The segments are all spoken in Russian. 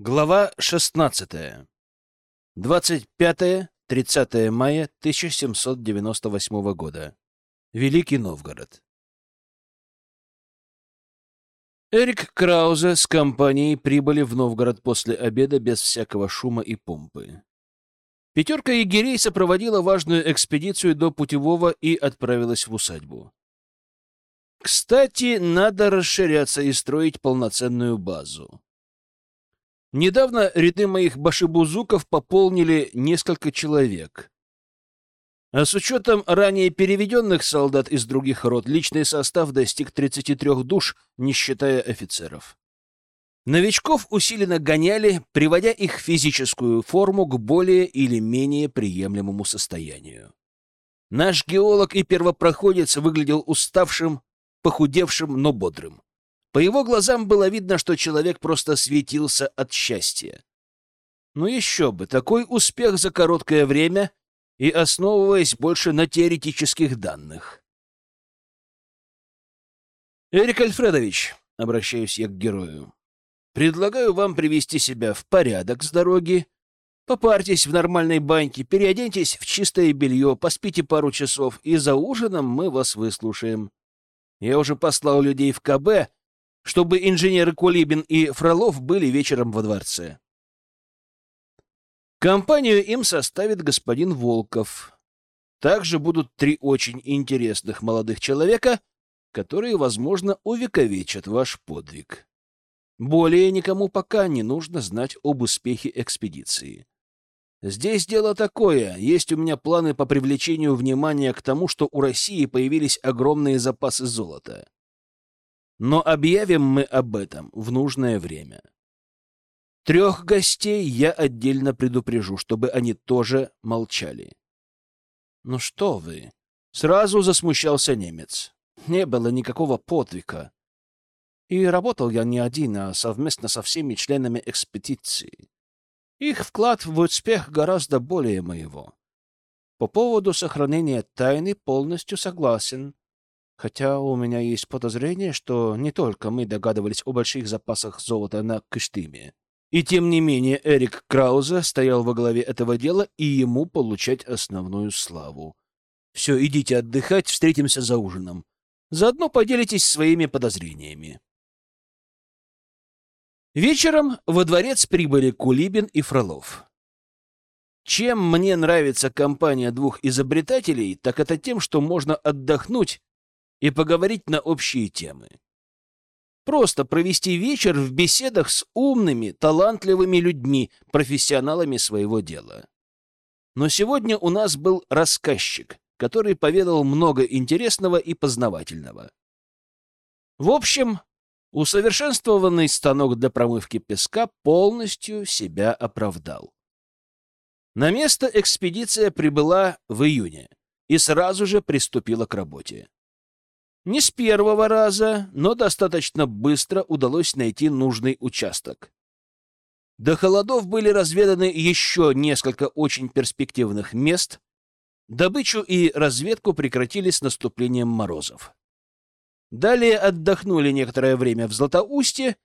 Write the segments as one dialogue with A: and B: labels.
A: Глава 16. 25-30 мая 1798 года. Великий Новгород. Эрик Краузе с компанией прибыли в Новгород после обеда без всякого шума и помпы. Пятерка егерей сопроводила важную экспедицию до Путевого и отправилась в усадьбу. Кстати, надо расширяться и строить полноценную базу. Недавно ряды моих башибузуков пополнили несколько человек. А с учетом ранее переведенных солдат из других род, личный состав достиг 33 душ, не считая офицеров. Новичков усиленно гоняли, приводя их физическую форму к более или менее приемлемому состоянию. Наш геолог и первопроходец выглядел уставшим, похудевшим, но бодрым. По его глазам было видно, что человек просто светился от счастья. Ну еще бы, такой успех за короткое время и основываясь больше на теоретических данных. «Эрик Альфредович», — обращаюсь я к герою, — «предлагаю вам привести себя в порядок с дороги, попарьтесь в нормальной баньке, переоденьтесь в чистое белье, поспите пару часов, и за ужином мы вас выслушаем. Я уже послал людей в КБ, чтобы инженеры Кулибин и Фролов были вечером во дворце. Компанию им составит господин Волков. Также будут три очень интересных молодых человека, которые, возможно, увековечат ваш подвиг. Более никому пока не нужно знать об успехе экспедиции. Здесь дело такое. Есть у меня планы по привлечению внимания к тому, что у России появились огромные запасы золота. Но объявим мы об этом в нужное время. Трех гостей я отдельно предупрежу, чтобы они тоже молчали. «Ну что вы?» — сразу засмущался немец. «Не было никакого подвига. И работал я не один, а совместно со всеми членами экспедиции. Их вклад в успех гораздо более моего. По поводу сохранения тайны полностью согласен. Хотя у меня есть подозрение, что не только мы догадывались о больших запасах золота на Кыштыме. И тем не менее Эрик Краузе стоял во главе этого дела, и ему получать основную славу. Все, идите отдыхать, встретимся за ужином. Заодно поделитесь своими подозрениями. Вечером во дворец прибыли Кулибин и Фролов. Чем мне нравится компания двух изобретателей, так это тем, что можно отдохнуть и поговорить на общие темы. Просто провести вечер в беседах с умными, талантливыми людьми, профессионалами своего дела. Но сегодня у нас был рассказчик, который поведал много интересного и познавательного. В общем, усовершенствованный станок для промывки песка полностью себя оправдал. На место экспедиция прибыла в июне и сразу же приступила к работе. Не с первого раза, но достаточно быстро удалось найти нужный участок. До холодов были разведаны еще несколько очень перспективных мест. Добычу и разведку прекратили с наступлением морозов. Далее отдохнули некоторое время в Златоусте,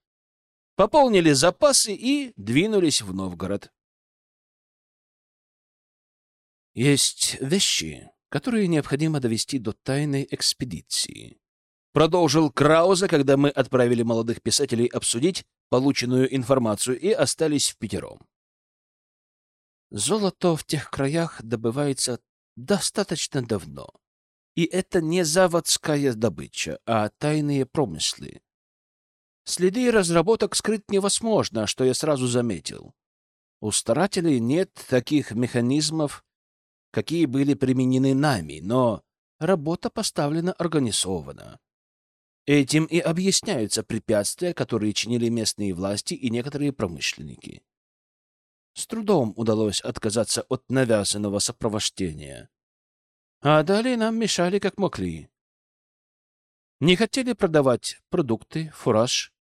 A: пополнили запасы и двинулись в Новгород. Есть вещи, которые необходимо довести до тайной экспедиции. Продолжил Крауза, когда мы отправили молодых писателей обсудить полученную информацию и остались в пятером. Золото в тех краях добывается достаточно давно. И это не заводская добыча, а тайные промыслы. Следы разработок скрыть невозможно, что я сразу заметил. У старателей нет таких механизмов, какие были применены нами, но работа поставлена организованно. Этим и объясняются препятствия, которые чинили местные власти и некоторые промышленники. С трудом удалось отказаться от навязанного сопровождения. А далее нам мешали как могли. Не хотели продавать продукты, фураж.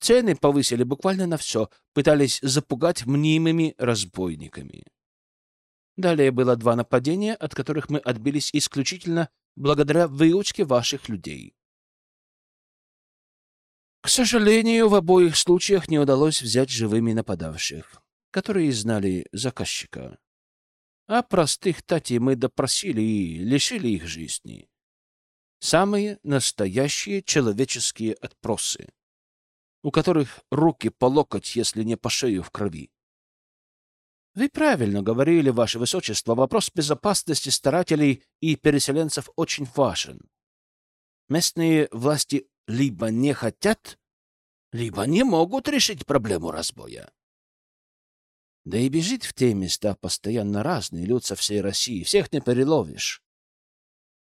A: Цены повысили буквально на все, пытались запугать мнимыми разбойниками. Далее было два нападения, от которых мы отбились исключительно благодаря выучке ваших людей. К сожалению, в обоих случаях не удалось взять живыми нападавших, которые знали заказчика. А простых тати мы допросили и лишили их жизни. Самые настоящие человеческие отпросы, у которых руки по локоть, если не по шею в крови. Вы правильно говорили, Ваше Высочество, вопрос безопасности старателей и переселенцев очень важен. Местные власти либо не хотят, либо не могут решить проблему разбоя. Да и бежит в те места постоянно разный люд со всей России, всех не переловишь.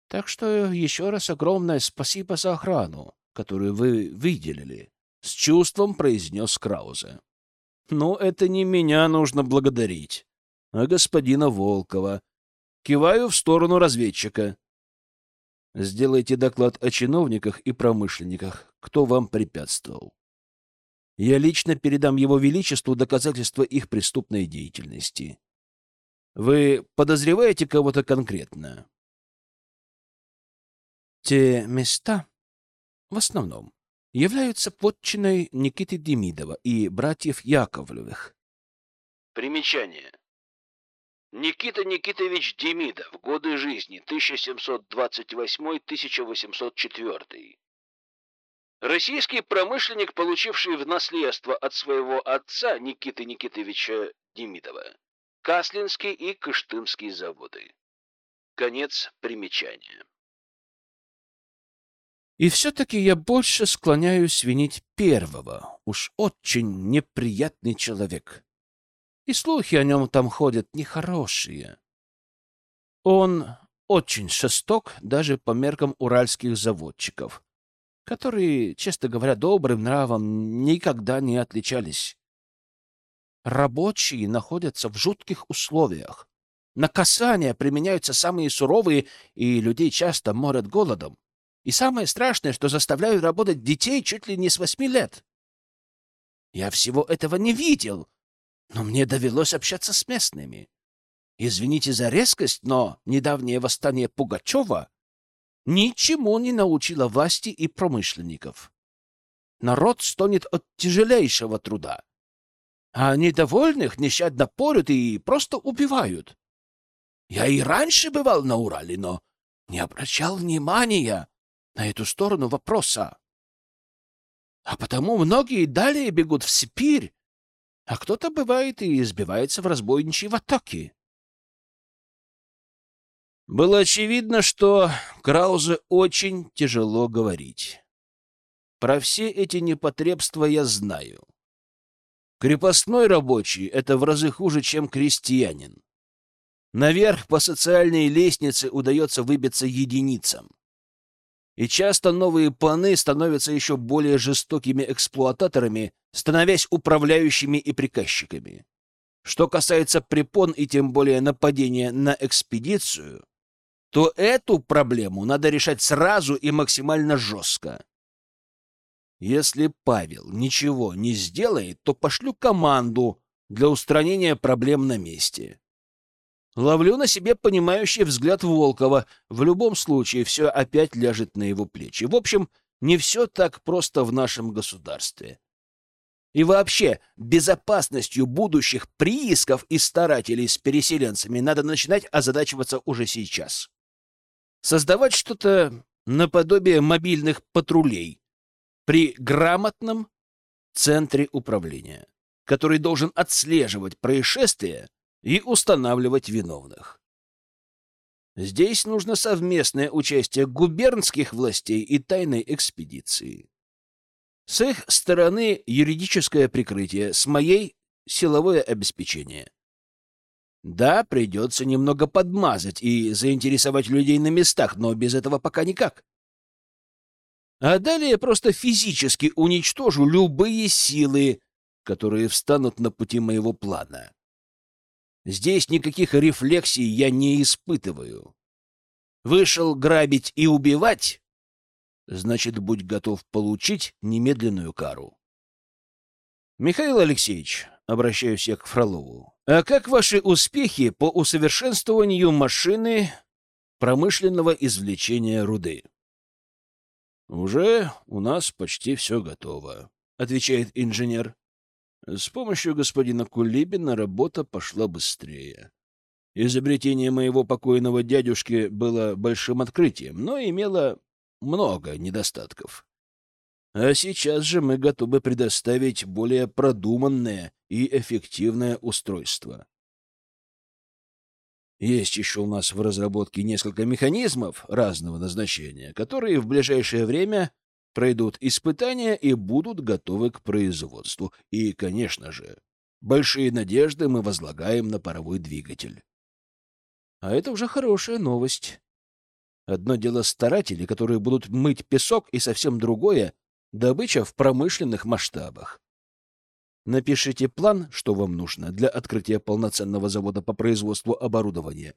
A: Так что еще раз огромное спасибо за охрану, которую вы выделили, — с чувством произнес Краузе. Но это не меня нужно благодарить, а господина Волкова. Киваю в сторону разведчика. Сделайте доклад о чиновниках и промышленниках, кто вам препятствовал. Я лично передам его величеству доказательства их преступной деятельности. Вы подозреваете кого-то конкретно? Те места, в основном, являются подчиной Никиты Демидова и братьев Яковлевых.
B: Примечание. Никита Никитович Демидов. Годы жизни 1728-1804. Российский промышленник, получивший в наследство от своего отца Никиты Никитовича Демидова Каслинский и Кыштымский заводы. Конец примечания.
A: И все-таки я больше склоняюсь винить первого. Уж очень неприятный человек. И слухи о нем там ходят нехорошие. Он очень шесток даже по меркам уральских заводчиков, которые, честно говоря, добрым нравом никогда не отличались. Рабочие находятся в жутких условиях. Наказания применяются самые суровые, и людей часто морят голодом. И самое страшное, что заставляют работать детей чуть ли не с восьми лет. Я всего этого не видел, но мне довелось общаться с местными. Извините за резкость, но недавнее восстание Пугачева ничему не научило власти и промышленников. Народ стонет от тяжелейшего труда, а недовольных нещадно порют и просто убивают. Я и раньше бывал на Урале, но не обращал внимания на эту сторону вопроса. А потому многие далее бегут в Сибирь, а кто-то бывает и избивается в разбойничьей атаке. Было очевидно, что Краузе очень тяжело говорить. Про все эти непотребства я знаю. Крепостной рабочий — это в разы хуже, чем крестьянин. Наверх по социальной лестнице удается выбиться единицам. И часто новые паны становятся еще более жестокими эксплуататорами, становясь управляющими и приказчиками. Что касается препон и тем более нападения на экспедицию, то эту проблему надо решать сразу и максимально жестко. Если Павел ничего не сделает, то пошлю команду для устранения проблем на месте. Ловлю на себе понимающий взгляд Волкова. В любом случае, все опять ляжет на его плечи. В общем, не все так просто в нашем государстве. И вообще, безопасностью будущих приисков и старателей с переселенцами надо начинать озадачиваться уже сейчас. Создавать что-то наподобие мобильных патрулей при грамотном центре управления, который должен отслеживать происшествия и устанавливать виновных. Здесь нужно совместное участие губернских властей и тайной экспедиции. С их стороны юридическое прикрытие, с моей — силовое обеспечение. Да, придется немного подмазать и заинтересовать людей на местах, но без этого пока никак. А далее просто физически уничтожу любые силы, которые встанут на пути моего плана. Здесь никаких рефлексий я не испытываю. Вышел грабить и убивать, значит, будь готов получить немедленную кару. Михаил Алексеевич, обращаюсь я к Фролову, а как ваши успехи по усовершенствованию машины промышленного извлечения руды? Уже у нас почти все готово, отвечает инженер. С помощью господина Кулибина работа пошла быстрее. Изобретение моего покойного дядюшки было большим открытием, но имело много недостатков. А сейчас же мы готовы предоставить более продуманное и эффективное устройство. Есть еще у нас в разработке несколько механизмов разного назначения, которые в ближайшее время пройдут испытания и будут готовы к производству. И, конечно же, большие надежды мы возлагаем на паровой двигатель. А это уже хорошая новость. Одно дело старатели, которые будут мыть песок, и совсем другое — добыча в промышленных масштабах. Напишите план, что вам нужно для открытия полноценного завода по производству оборудования.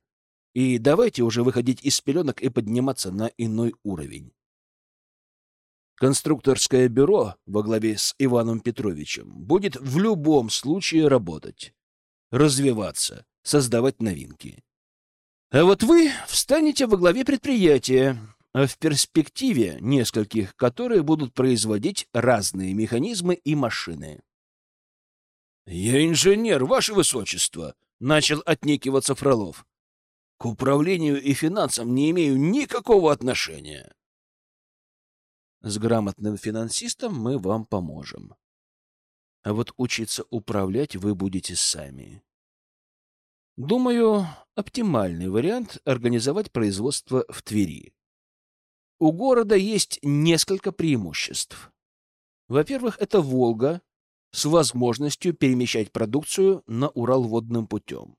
A: И давайте уже выходить из пеленок и подниматься на иной уровень. Конструкторское бюро во главе с Иваном Петровичем будет в любом случае работать, развиваться, создавать новинки. А вот вы встанете во главе предприятия, а в перспективе нескольких, которые будут производить разные механизмы и машины. «Я инженер, ваше высочество!» — начал отнекиваться Фролов. «К управлению и финансам не имею никакого отношения». «С грамотным финансистом мы вам поможем. А вот учиться управлять вы будете сами. Думаю, оптимальный вариант — организовать производство в Твери. У города есть несколько преимуществ. Во-первых, это Волга, с возможностью перемещать продукцию на Урал водным путем.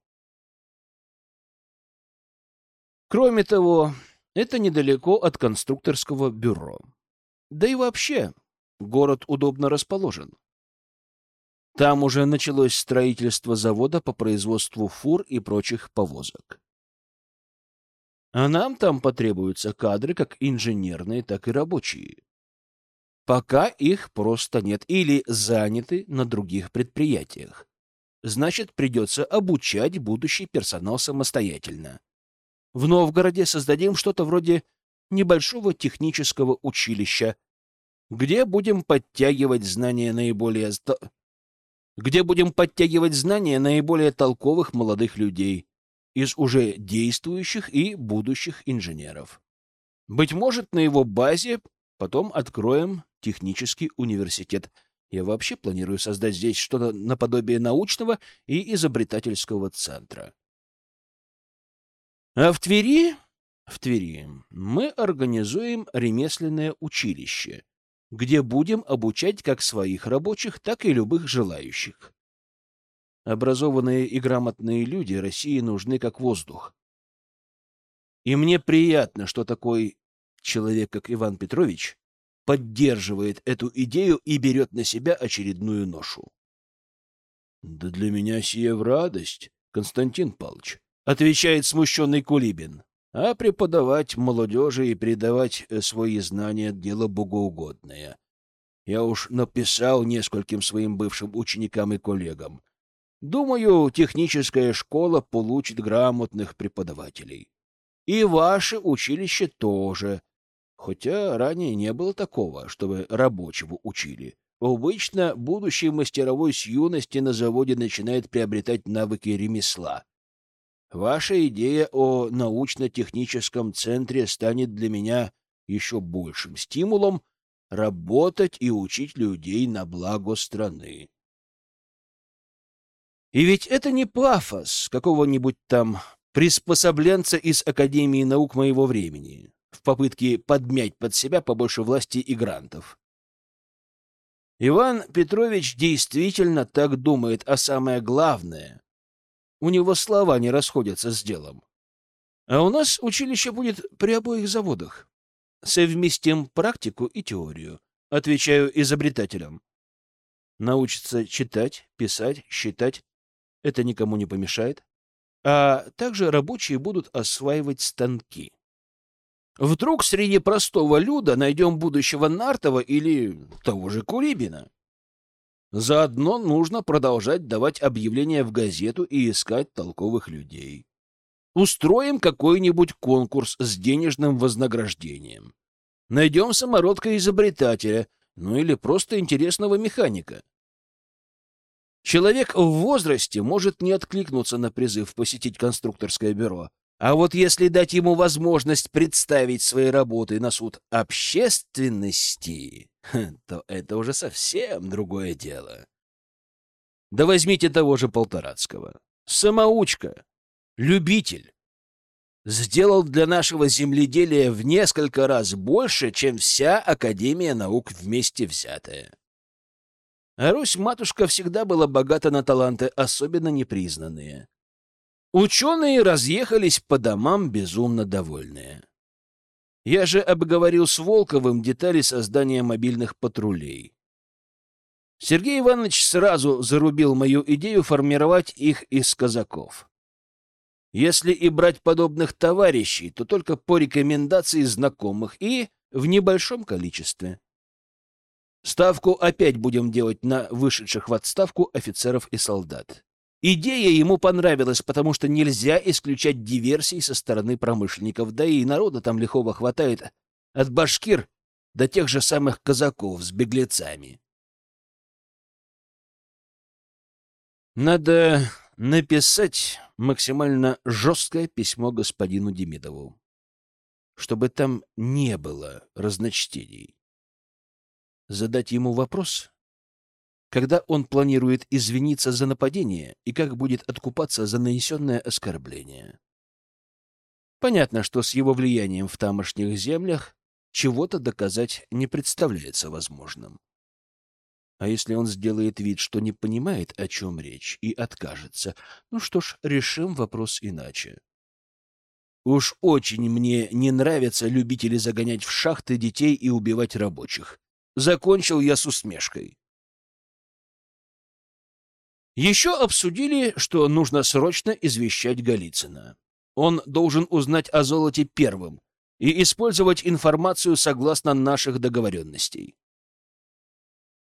A: Кроме того, это недалеко от конструкторского бюро. Да и вообще, город удобно расположен. Там уже началось строительство завода по производству фур и прочих повозок. А нам там потребуются кадры как инженерные, так и рабочие. Пока их просто нет или заняты на других предприятиях. Значит, придется обучать будущий персонал самостоятельно. В Новгороде создадим что-то вроде небольшого технического училища, где будем подтягивать знания наиболее где будем подтягивать знания наиболее толковых молодых людей из уже действующих и будущих инженеров. Быть может, на его базе потом откроем технический университет. Я вообще планирую создать здесь что-то наподобие научного и изобретательского центра. А в Твери, в Твери мы организуем ремесленное училище, где будем обучать как своих рабочих, так и любых желающих. Образованные и грамотные люди России нужны как воздух. И мне приятно, что такой человек, как Иван Петрович, поддерживает эту идею и берет на себя очередную ношу. — Да для меня сия в радость, Константин Павлович, — отвечает смущенный Кулибин. А преподавать молодежи и передавать э, свои знания — дело богоугодное. Я уж написал нескольким своим бывшим ученикам и коллегам. Думаю, техническая школа получит грамотных преподавателей. И ваше училище тоже, Хотя ранее не было такого, чтобы рабочего учили. Обычно будущий мастеровой с юности на заводе начинает приобретать навыки ремесла. Ваша идея о научно-техническом центре станет для меня еще большим стимулом работать и учить людей на благо страны. И ведь это не пафос какого-нибудь там приспособленца из Академии наук моего времени в попытке подмять под себя побольше власти и грантов. Иван Петрович действительно так думает, а самое главное, у него слова не расходятся с делом. А у нас училище будет при обоих заводах. Совместим практику и теорию, отвечаю изобретателям. Научиться читать, писать, считать — это никому не помешает. А также рабочие будут осваивать станки. Вдруг среди простого люда найдем будущего Нартова или того же Кулибина. Заодно нужно продолжать давать объявления в газету и искать толковых людей. Устроим какой-нибудь конкурс с денежным вознаграждением. Найдем самородка-изобретателя, ну или просто интересного механика. Человек в возрасте может не откликнуться на призыв посетить конструкторское бюро, а вот если дать ему возможность представить свои работы на суд общественности, то это уже совсем другое дело. Да возьмите того же Полторацкого. Самоучка, любитель. Сделал для нашего земледелия в несколько раз больше, чем вся Академия наук вместе взятая. А Русь-матушка всегда была богата на таланты, особенно непризнанные. Ученые разъехались по домам безумно довольные. Я же обговорил с Волковым детали создания мобильных патрулей. Сергей Иванович сразу зарубил мою идею формировать их из казаков. Если и брать подобных товарищей, то только по рекомендации знакомых и в небольшом количестве. Ставку опять будем делать на вышедших в отставку офицеров и солдат. Идея ему понравилась, потому что нельзя исключать диверсий со стороны промышленников, да и народа там лихого хватает от башкир до тех же самых казаков с беглецами. Надо написать максимально жесткое письмо господину Демидову, чтобы там не было разночтений. Задать ему вопрос, когда он планирует извиниться за нападение и как будет откупаться за нанесенное оскорбление. Понятно, что с его влиянием в тамошних землях чего-то доказать не представляется возможным. А если он сделает вид, что не понимает, о чем речь, и откажется, ну что ж, решим вопрос иначе. Уж очень мне не нравятся любители загонять в шахты детей и убивать рабочих. Закончил я с усмешкой. Еще обсудили, что нужно срочно извещать Голицына. Он должен узнать о золоте первым и использовать информацию согласно наших договоренностей.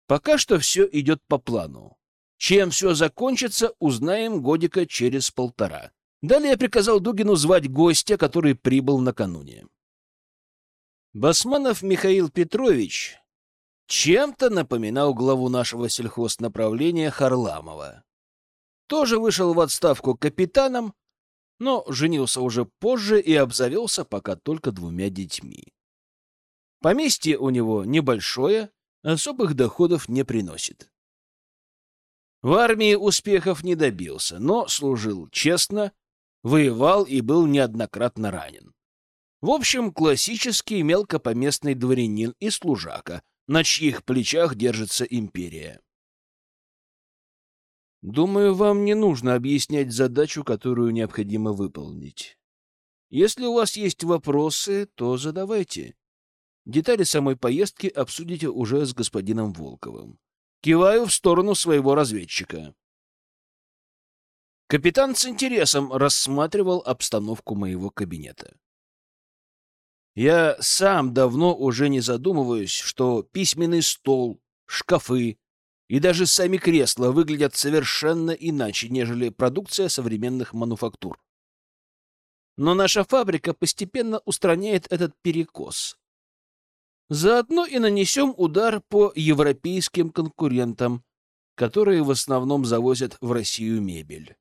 A: Пока что все идет по плану. Чем все закончится, узнаем годика через полтора. Далее я приказал Дугину звать гостя, который прибыл накануне. Басманов Михаил Петрович чем-то напоминал главу нашего сельхознаправления Харламова. Тоже вышел в отставку капитаном, но женился уже позже и обзавелся пока только двумя детьми. Поместье у него небольшое, особых доходов не приносит. В армии успехов не добился, но служил честно, воевал и был неоднократно ранен. В общем, классический мелкопоместный дворянин и служака, на чьих плечах держится империя. Думаю, вам не нужно объяснять задачу, которую необходимо выполнить. Если у вас есть вопросы, то задавайте. Детали самой поездки обсудите уже с господином Волковым. Киваю в сторону своего разведчика. Капитан с интересом рассматривал обстановку моего кабинета. Я сам давно уже не задумываюсь, что письменный стол, шкафы и даже сами кресла выглядят совершенно иначе, нежели продукция современных мануфактур. Но наша фабрика постепенно устраняет этот перекос. Заодно и нанесем удар по европейским конкурентам, которые в основном завозят в Россию мебель.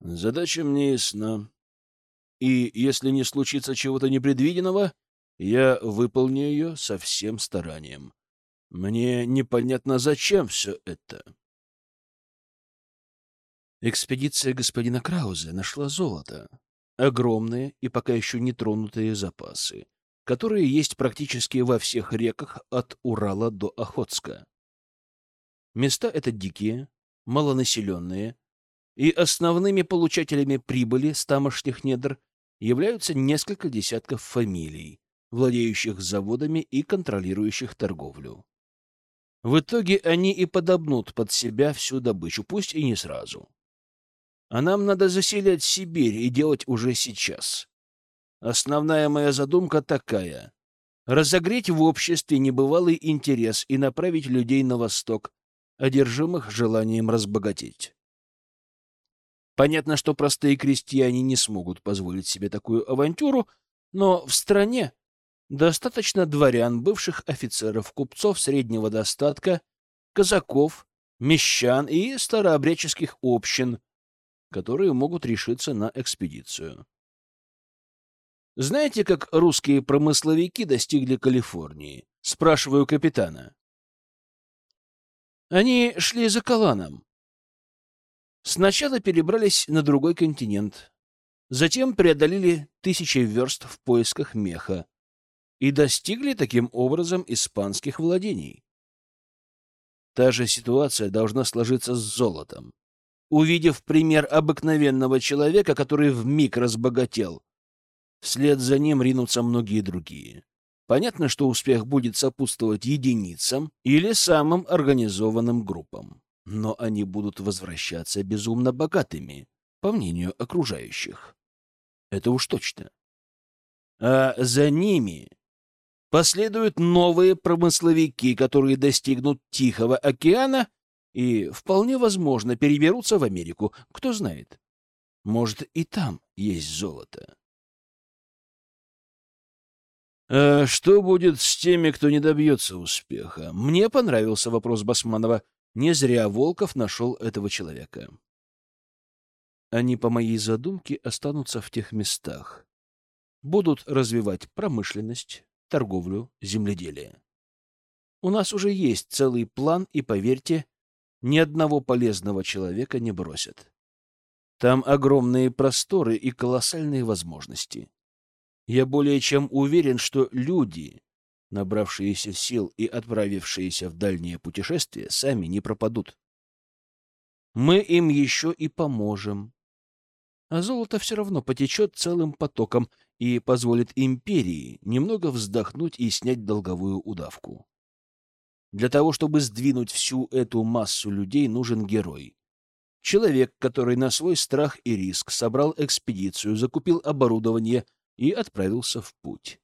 A: Задача мне ясна. И если не случится чего-то непредвиденного, я выполню ее со всем старанием. Мне непонятно, зачем все это. Экспедиция господина Крауза нашла золото. Огромные и пока еще не тронутые запасы которые есть практически во всех реках от Урала до Охотска. Места это дикие, малонаселенные, и основными получателями прибыли с тамошних недр являются несколько десятков фамилий, владеющих заводами и контролирующих торговлю. В итоге они и подобнут под себя всю добычу, пусть и не сразу. А нам надо заселять Сибирь и делать уже сейчас. Основная моя задумка такая — разогреть в обществе небывалый интерес и направить людей на восток, одержимых желанием разбогатеть. Понятно, что простые крестьяне не смогут позволить себе такую авантюру, но в стране Достаточно дворян, бывших офицеров, купцов среднего достатка, казаков, мещан и старообрядческих общин, которые могут решиться на экспедицию. Знаете, как русские промысловики достигли Калифорнии? Спрашиваю капитана. Они шли за Каланом. Сначала перебрались на другой континент, затем преодолели тысячи верст в поисках меха и достигли таким образом испанских владений. Та же ситуация должна сложиться с золотом. Увидев пример обыкновенного человека, который вмиг разбогател, вслед за ним ринутся многие другие. Понятно, что успех будет сопутствовать единицам или самым организованным группам, но они будут возвращаться безумно богатыми, по мнению окружающих. Это уж точно. А за ними последуют новые промысловики, которые достигнут Тихого океана и, вполне возможно, переберутся в Америку. Кто знает, может, и там есть золото. А что будет с теми, кто не добьется успеха? Мне понравился вопрос Басманова. Не зря Волков нашел этого человека. Они, по моей задумке, останутся в тех местах. Будут развивать промышленность, торговлю, земледелие. У нас уже есть целый план, и, поверьте, ни одного полезного человека не бросят. Там огромные просторы и колоссальные возможности. Я более чем уверен, что люди, набравшиеся сил и отправившиеся в дальнее путешествие, сами не пропадут. Мы им еще и поможем. А золото все равно потечет целым потоком и позволит империи немного вздохнуть и снять долговую удавку. Для того, чтобы сдвинуть всю эту массу людей, нужен герой. Человек, который на свой страх и риск собрал экспедицию, закупил оборудование — и отправился в путь.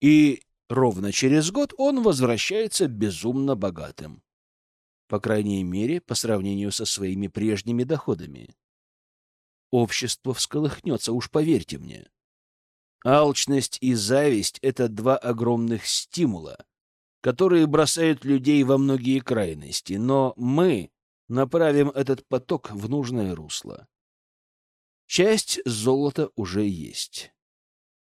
A: И ровно через год он возвращается безумно богатым. По крайней мере, по сравнению со своими прежними доходами. Общество всколыхнется, уж поверьте мне. Алчность и зависть — это два огромных стимула, которые бросают людей во многие крайности, но мы направим этот поток в нужное русло. Часть золота уже есть.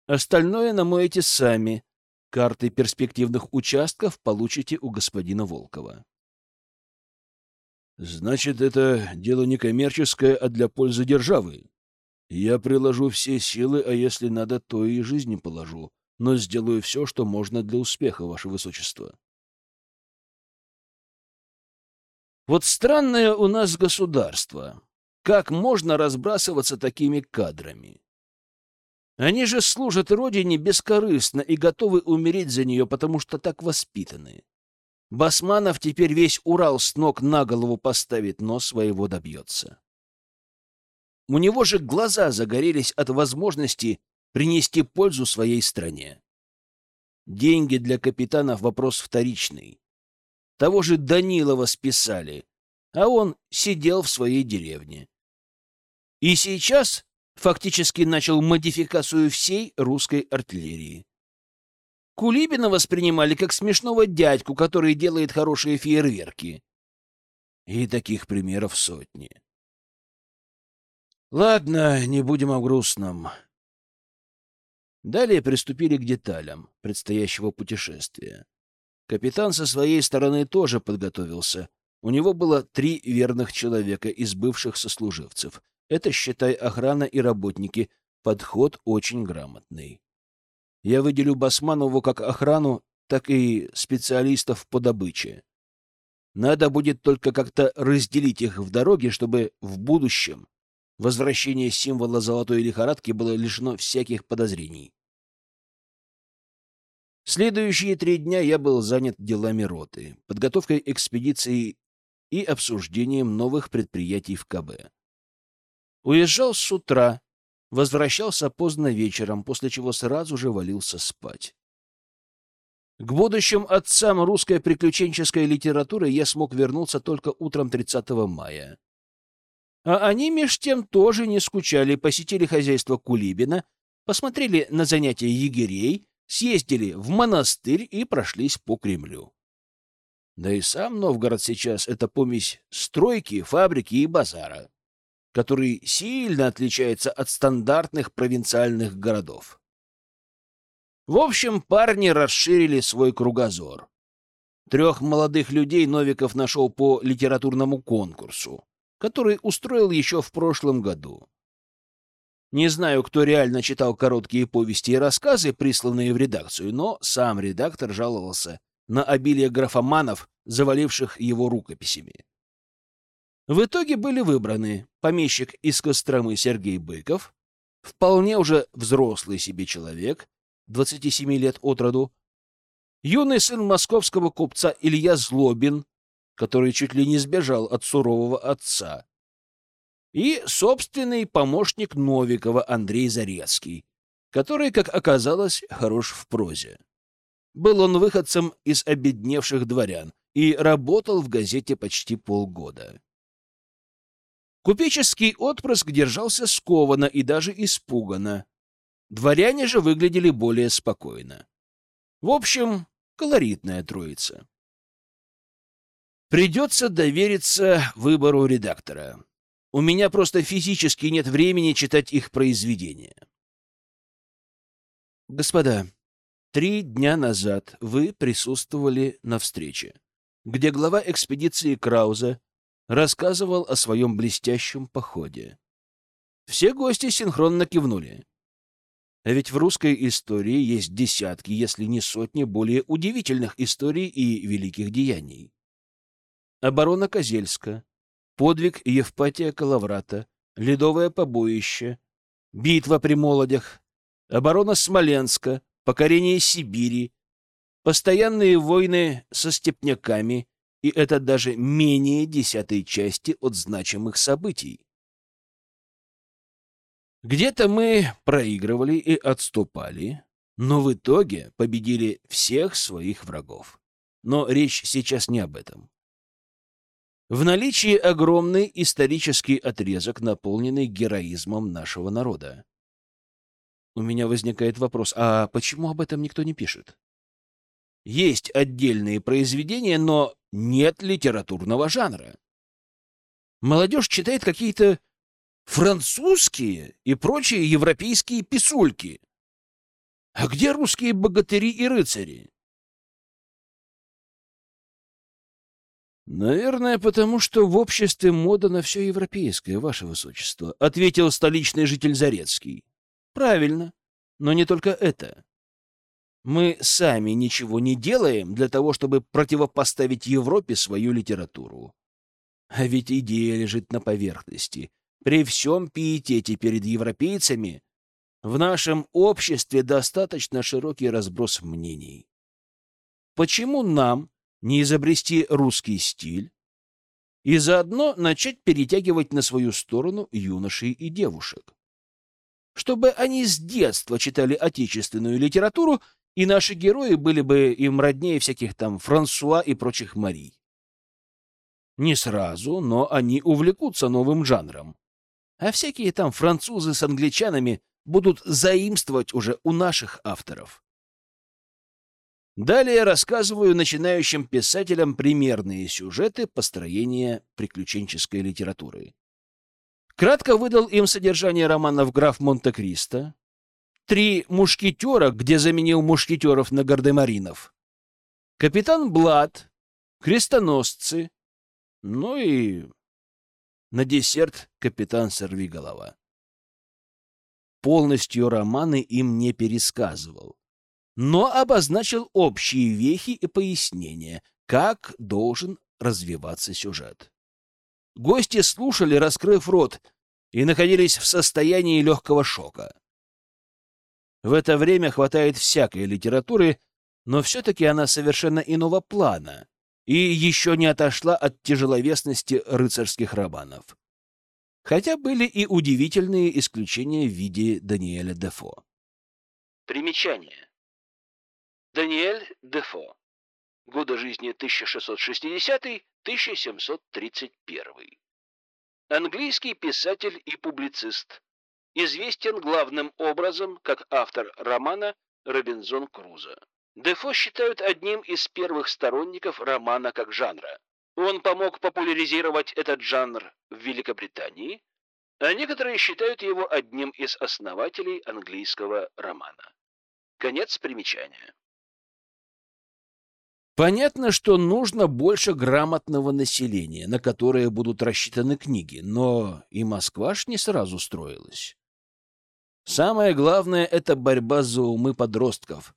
A: Остальное намоете сами. Карты перспективных участков получите у господина Волкова. Значит, это дело не коммерческое, а для пользы державы. Я приложу все силы, а если надо, то и жизни положу, но сделаю все, что можно для успеха, ваше высочество. Вот странное у нас государство. Как можно разбрасываться такими кадрами? Они же служат Родине бескорыстно и готовы умереть за нее, потому что так воспитаны. Басманов теперь весь Урал с ног на голову поставит, но своего добьется. У него же глаза загорелись от возможности принести пользу своей стране. Деньги для капитанов — вопрос вторичный. Того же Данилова списали, а он сидел в своей деревне. И сейчас фактически начал модификацию всей русской артиллерии. Кулибина воспринимали как смешного дядьку, который делает хорошие фейерверки. И таких примеров сотни. Ладно, не будем о грустном. Далее приступили к деталям предстоящего путешествия. Капитан со своей стороны тоже подготовился. У него было три верных человека из бывших сослуживцев — это, считай, охрана и работники. Подход очень грамотный. Я выделю Басманову как охрану, так и специалистов по добыче. Надо будет только как-то разделить их в дороге, чтобы в будущем возвращение символа золотой лихорадки было лишено всяких подозрений. Следующие три дня я был занят делами роты, подготовкой экспедиции и обсуждением новых предприятий в КБ. Уезжал с утра, возвращался поздно вечером, после чего сразу же валился спать. К будущим отцам русской приключенческой литературы я смог вернуться только утром 30 мая. А они меж тем тоже не скучали, посетили хозяйство Кулибина, посмотрели на занятия егерей, съездили в монастырь и прошлись по Кремлю. Да и сам Новгород сейчас — это помесь стройки, фабрики и базара, который сильно отличается от стандартных провинциальных городов. В общем, парни расширили свой кругозор. Трех молодых людей Новиков нашел по литературному конкурсу, который устроил еще в прошлом году. Не знаю, кто реально читал короткие повести и рассказы, присланные в редакцию, но сам редактор жаловался на обилие графоманов, заваливших его рукописями. В итоге были выбраны помещик из Костромы Сергей Быков, вполне уже взрослый себе человек, 27 лет от роду, юный сын московского купца Илья Злобин, который чуть ли не сбежал от сурового отца, и собственный помощник Новикова Андрей Зарецкий, который, как оказалось, хорош в прозе. Был он выходцем из обедневших дворян и работал в газете почти полгода. Купеческий отпрыск держался скованно и даже испуганно. Дворяне же выглядели более спокойно. В общем, колоритная троица. Придется довериться выбору редактора. У меня просто физически нет времени читать их произведения. Господа, три дня назад вы присутствовали на встрече, где глава экспедиции Крауза рассказывал о своем блестящем походе. Все гости синхронно кивнули. А ведь в русской истории есть десятки, если не сотни, более удивительных историй и великих деяний. Оборона Козельска, подвиг Евпатия Калаврата, ледовое побоище, битва при Молодях, оборона Смоленска, покорение Сибири, постоянные войны со степняками, и это даже менее десятой части от значимых событий. Где-то мы проигрывали и отступали, но в итоге победили всех своих врагов. Но речь сейчас не об этом. В наличии огромный исторический отрезок, наполненный героизмом нашего народа. У меня возникает вопрос, а почему об этом никто не пишет? Есть отдельные произведения, но нет литературного жанра. Молодежь читает какие-то французские и прочие европейские писульки. А где русские богатыри и рыцари? Наверное, потому что в обществе мода на все европейское, ваше высочество, ответил столичный житель Зарецкий. Правильно, но не только это. Мы сами ничего не делаем для того, чтобы противопоставить Европе свою литературу. А ведь идея лежит на поверхности — при всем пиетете перед европейцами в нашем обществе достаточно широкий разброс мнений. Почему нам не изобрести русский стиль и заодно начать перетягивать на свою сторону юношей и девушек? Чтобы они с детства читали отечественную литературу, и наши герои были бы им роднее всяких там Франсуа и прочих Марий. Не сразу, но они увлекутся новым жанром а всякие там французы с англичанами будут заимствовать уже у наших авторов. Далее рассказываю начинающим писателям примерные сюжеты построения приключенческой литературы. Кратко выдал им содержание романов «Граф Монте-Кристо», «Три мушкетера», где заменил мушкетеров на гардемаринов, «Капитан Блад», «Крестоносцы», ну и на десерт капитан Сорвиголова. Полностью романы им не пересказывал, но обозначил общие вехи и пояснения, как должен развиваться сюжет. Гости слушали, раскрыв рот, и находились в состоянии легкого шока. В это время хватает всякой литературы, но все-таки она совершенно иного плана, и еще не отошла от тяжеловесности рыцарских романов. Хотя были и удивительные исключения в виде Даниэля Дефо.
B: Примечание. Даниэль Дефо. Годы жизни 1660-1731. Английский писатель и публицист. Известен главным образом как автор романа Робинзон Крузо. Дефо считают одним из первых сторонников романа как жанра. Он помог популяризировать этот жанр в Великобритании, а некоторые считают его одним из основателей английского романа. Конец примечания.
A: Понятно, что нужно больше грамотного населения, на которое будут рассчитаны книги, но и Москва ж не сразу строилась. Самое главное — это борьба за умы подростков,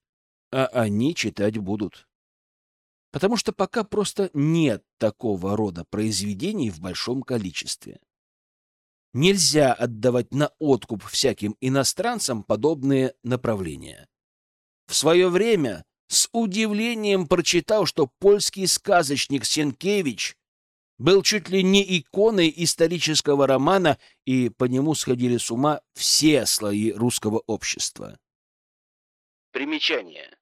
A: а они читать будут. Потому что пока просто нет такого рода произведений в большом количестве. Нельзя отдавать на откуп всяким иностранцам подобные направления. В свое время с удивлением прочитал, что польский сказочник Сенкевич был чуть ли не иконой исторического романа, и по нему сходили с ума все слои русского общества.
B: Примечание.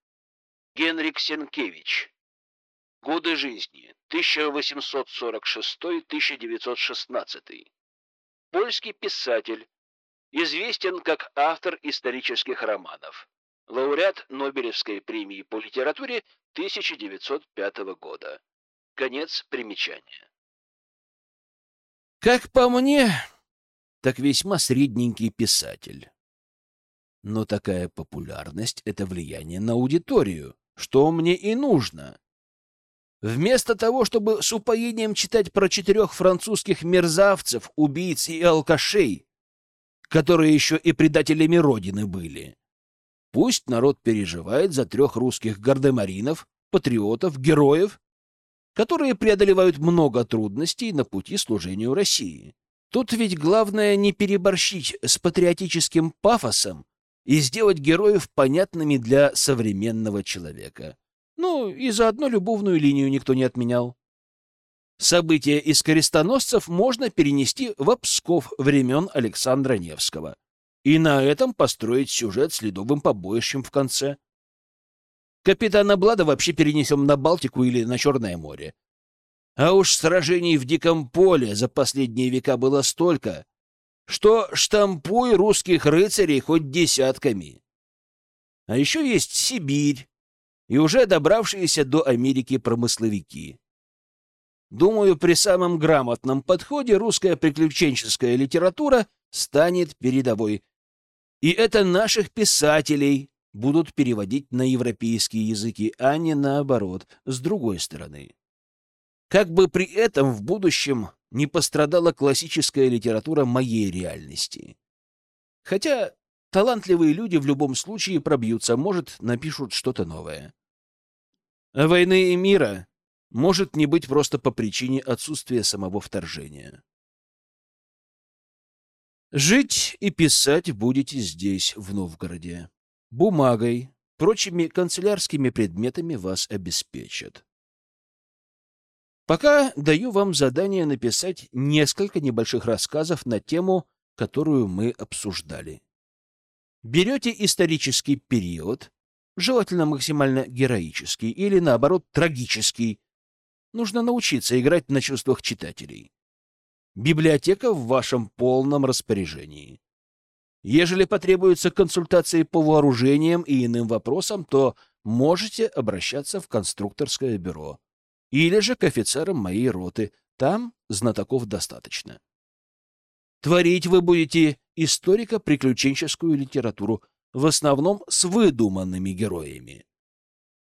B: Генрик Сенкевич. Годы жизни 1846-1916. Польский писатель, известен как автор исторических романов лауреат Нобелевской премии по литературе 1905 года. Конец примечания.
A: Как по мне, так весьма средненький писатель. Но такая популярность — это влияние на аудиторию, что мне и нужно. Вместо того, чтобы с упоением читать про четырех французских мерзавцев, убийц и алкашей, которые еще и предателями Родины были, Пусть народ переживает за трех русских гардемаринов, патриотов, героев, которые преодолевают много трудностей на пути служению России. Тут ведь главное не переборщить с патриотическим пафосом и сделать героев понятными для современного человека. Ну, и заодно любовную линию никто не отменял. События из крестоносцев можно перенести в Псков времен Александра Невского и на этом построить сюжет с ледовым побоищем в конце. Капитана Блада вообще перенесем на Балтику или на Черное море. А уж сражений в диком поле за последние века было столько, что штампуй русских рыцарей хоть десятками. А еще есть Сибирь и уже добравшиеся до Америки промысловики. Думаю, при самом грамотном подходе русская приключенческая литература станет передовой, и это наших писателей будут переводить на европейские языки, а не наоборот, с другой стороны. Как бы при этом в будущем не пострадала классическая литература моей реальности. Хотя талантливые люди в любом случае пробьются, может, напишут что-то новое. Войны и мира может не быть просто по причине отсутствия самого вторжения. Жить и писать будете здесь, в Новгороде. Бумагой, прочими канцелярскими предметами вас обеспечат. Пока даю вам задание написать несколько небольших рассказов на тему, которую мы обсуждали. Берете исторический период, желательно максимально героический или, наоборот, трагический. Нужно научиться играть на чувствах читателей. Библиотека в вашем полном распоряжении. Ежели потребуются консультации по вооружениям и иным вопросам, то можете обращаться в конструкторское бюро или же к офицерам моей роты. Там знатоков достаточно. Творить вы будете историко-приключенческую литературу, в основном с выдуманными героями.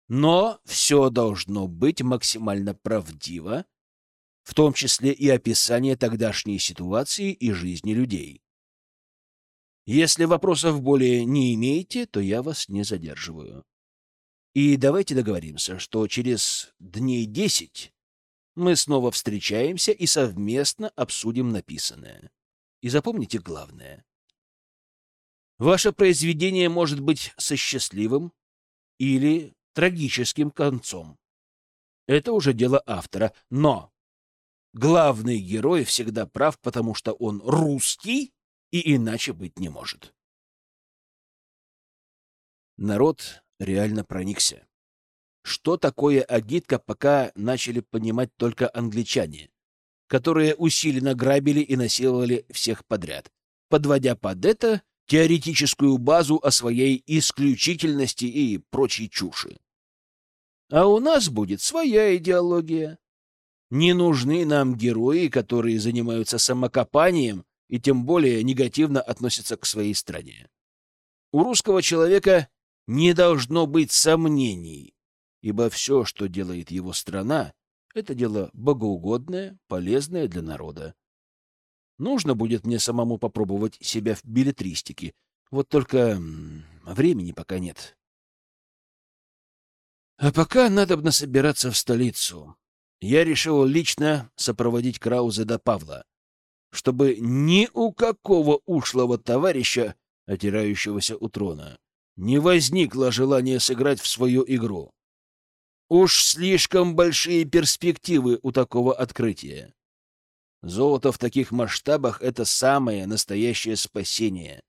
A: Но все должно быть максимально правдиво в том числе и описание тогдашней ситуации и жизни людей. Если вопросов более не имеете, то я вас не задерживаю. И давайте договоримся, что через дней десять мы снова встречаемся и совместно обсудим написанное. И запомните главное. Ваше произведение может быть со счастливым или трагическим концом. Это уже дело автора, но Главный герой всегда прав, потому что он русский и иначе быть не может. Народ реально проникся. Что такое агитка, пока начали понимать только англичане, которые усиленно грабили и насиловали всех подряд, подводя под это теоретическую базу о своей исключительности и прочей чуши. А у нас будет своя идеология. Не нужны нам герои, которые занимаются самокопанием и тем более негативно относятся к своей стране. У русского человека не должно быть сомнений, ибо все, что делает его страна, это дело богоугодное, полезное для народа. Нужно будет мне самому попробовать себя в билетристике. Вот только времени пока нет. А пока надо собираться в столицу. Я решил лично сопроводить Крауза до Павла, чтобы ни у какого ушлого товарища, отирающегося у трона, не возникло желания сыграть в свою игру. Уж слишком большие перспективы у такого открытия. Золото в таких масштабах — это самое настоящее спасение,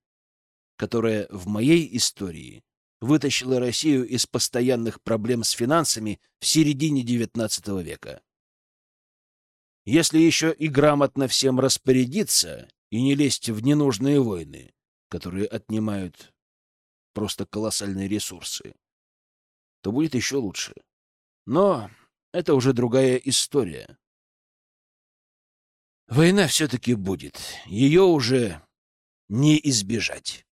A: которое в моей истории вытащило Россию из постоянных проблем с финансами в середине XIX века. Если еще и грамотно всем распорядиться и не лезть в ненужные войны, которые отнимают просто колоссальные ресурсы, то будет еще лучше. Но это уже другая история. Война все-таки будет. Ее уже не избежать.